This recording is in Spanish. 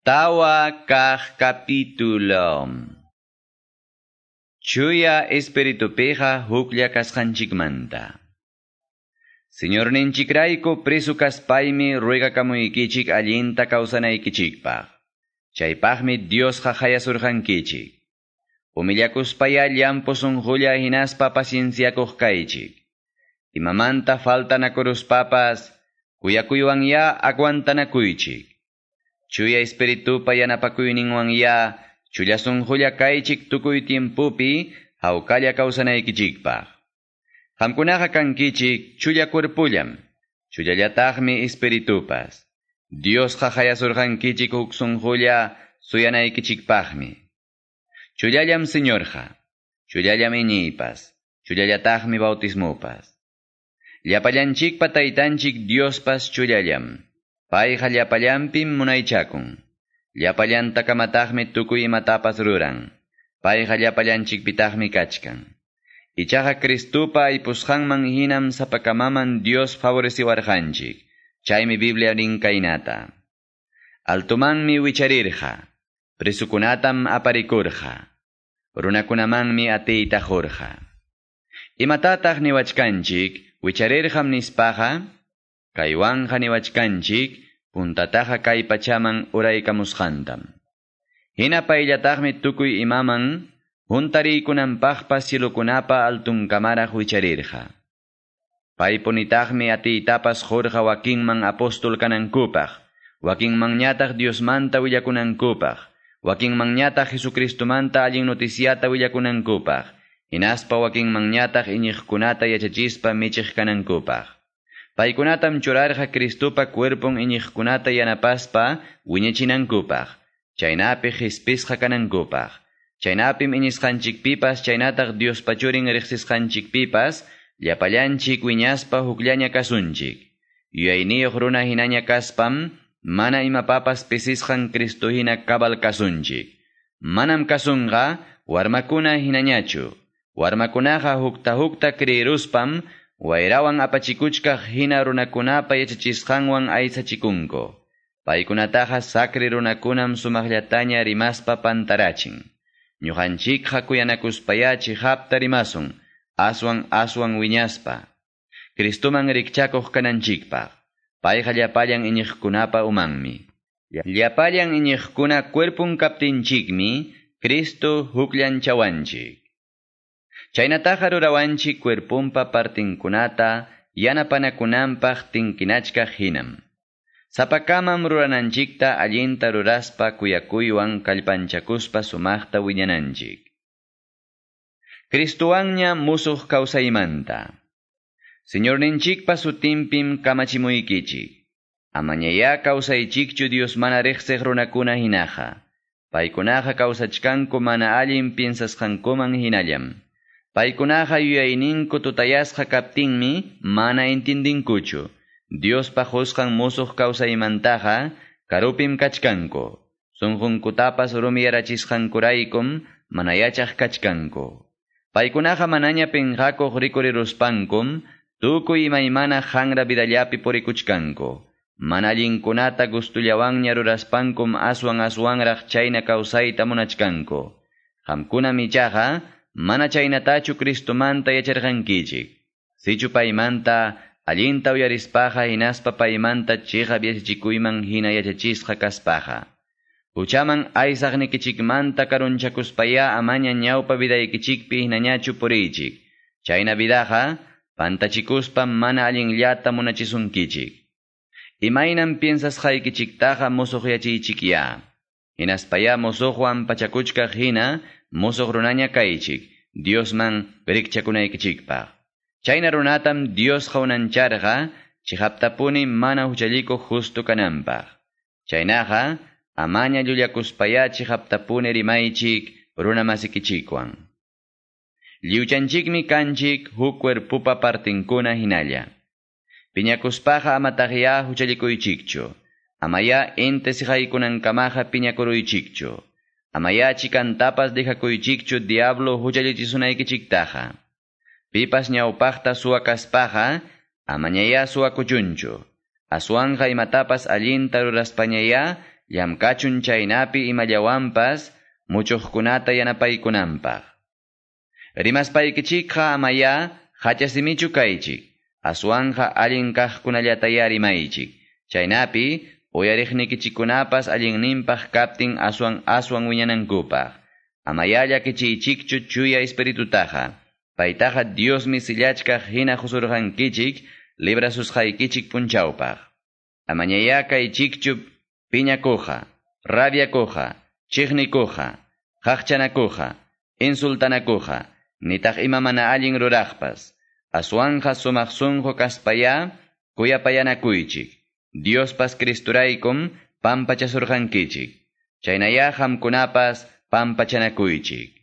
Tawa kah capítulo. Chuya espíritu peja huklia kasqanchikmanta. Señor ninchikrayko preso kaspaymi ruega kamuykichik allinta kawsanaykichikpaq. Chaypaqmi Dios hajayasurqankichik. Humillakuspaya llampusunqulla hinaspa pacienciakuq kaychik. Imamanta faltanakuruspapas kuyakuywan ya aguantanakuychik. Chuya espiritupa yanapakuyninwan ya chullasunqulla kaychik tukuy tiempupi hawkalla kawsanaykichikpaq. Qamkunaqa kankichik chulla cuerpullam, chullallataqmi espiritupas. Dios hajayasurqankichik huk sunqulla suyanaykichikpaqmi. Chullallam Señorja, chullallam iñiypas, chullallataqmi bautismupas. Llapallanchikpa taytanchik Diospas chullallam, payqa llapallanpim munaychakun. Llapallantakamataqmi tukuy imatapas ruran, payqa llapallanchikpitaqmi kachkan. Ichaqa Cristupa aypusqanman hinam sapakamaman Dios favoreciwarqanchik, chaymi Biblia nin kaynata. Altumanmi wicharirqa, prisukunatam aparikurqa, runakunamanmi atiytajurqa. Imatataq niwachkanchik, wicharirqam nispaqa, kaywanja niwachkanchik, puntataqa kay pachaman uraykamusqantam. Hina payllataqmi tukuy imaman, juntariykunanpaqpa silukunapa altunkamaraq wicharirqa. Paypunitaqmi atiytapas jorqa wakinman apostol kanankupaq, wakinmanñataq Diosmanta willakunankupaq, wakinmanñataq Jesucristumanta allin noticiata willakunankupaq, hinaspa wakinmanñataq iñiqkunata yachachispa michiq kanankupaq. Paykunatam churarqa Cristupa cuerpon iñiqkunata yanapaspa wiñachinankupaq, chaynapi hispisqa kanankupaq. Chaynapim iñisqanchikpipas chaynataq Diospachurin riqsisqanchikpipas llapallanchik wiñaspa hukllaña kasunchik. Yuyayniyuq runa hinaña kaspam mana imapapas pisisqan Cristo hina kabal kasunchik. Manam kasunqa warmakuna hinañachu. Warmakunaqa hukta hukta kriiruspam wayrawan apachikuchkaq hina runakunapa yachachisqanwan aysachikunko. Paykunataqa sakri runakunam sumaqllataña rimaspa pantarachin. Ñuqanchikqa kuyanakuspayachi hapta rimasun, aswan aswan wiñaspa. Kristuman rikchakuq kananchikpaq. Payqa llapallan iñiqkunapa umanmi. Llapallan iñiqkuna cuerpun kaptinchikmi, Cristo hukllan chawanchik. Chaynataqa rurawanchik cuerpunpa partinkunata yanapanakunanpaq tinkinachkaq hinam. Sapakamam rurananchikta allinta ruraspa kuyakuywan kallpanchakuspa sumaqta wiñananchik. Cristuwanña musuq kawsaymanta. Señorninchikpa sutinpim kamachimuykichik. Amañaya kawsaychikchu Dios mana riqsiq runakuna hinaqa. Paykunaqa kawsachkanku mana allin piensasqankuman hinallam. Paykunaqa yuyayninku tutayasqa kaptinmi mana intindinkuchu. Dios pajusqan musuq kawsaymantaqa karupim kachkanku. Sunqunkutapas rumiyarachisqankuraykum mana yachaq kachkanku. Paykunaqa manaña pinqakuq rikuriruspankum tukuy imaymana hanra vidallapi purikuchkanku. Mana allinkunata gustullawanña ruraspankum aswan aswanraq chayna kawsayta munachkanku. Qamkuna michaqa mana chaynatachu Cristumanta yacharqankichik. Sichu paymanta allinta uyarispaqa hinaspa paymanta chiqa yachachikuyman hina yachachisqa kaspaqa. Huchaman aysaqnikichikmanta karunchakuspaya amaña ñawpa vidaykichikpi hinañachu puriychik. Chayna vidaqa pantachikuspa mana allinllata munachisunkichik. Imaynan piensasqaykichiktaqa musuqyachiychikya. Hinaspaya musuqwan pachakuchkaq hina musuq runaña kaychik, Diosman rikchakunaykichikpaq. Chayna runatam Dios qawnancharqa chihaptapuni mana huchalliko justo kananpaq. Chaynaqa amaña llullakuspaya chihaptapuni rimaychik runa masikichikwan. Liuchanchikmi kanchik huk cuerpupa partinkuna hinalla. Piñakuspaqa amataqya huchallikuychikchu. Amaya ente sihaykunankamaqa piñakuruychikchu. Amaya chikantapas dejakuychikchu diablo huchallichisunaykichiktaqa. Pipas ñawpaqta suwakaspaqa amañaya suwakuchunchu. Aswanqa imatapas allinta ruraspañaya llamkachun chaynapi imallawanpas muchuqkunata yanapaykunanpaq. Rimaspaykichikqa amaya hachasimichu kaychik, aswanja allin kaqkunallataya rimaychik. Chaynapi uyariqnikichikunapas allinninpaq kaptin aswan aswan wiñanankupaq. Amaya llakichiychikchu chuya espiritutaqa. Paytaqa Diosmi sillachkaq hina husurqankichik librasusqaykichik punchawpaq. Amañaya kaychikchu piñakuqa, rabiakuqa, chiqnikuqa, qaqchanakuqa, insultanakuqa, nitaq ima mana allin ruraqpas. Aswanja sumaq sunqu kaspaya kuyapayanakuychik. Diospas Cristuraykum pampachasurqankichik. Chaynaya hamkunapas pampachanakuychik.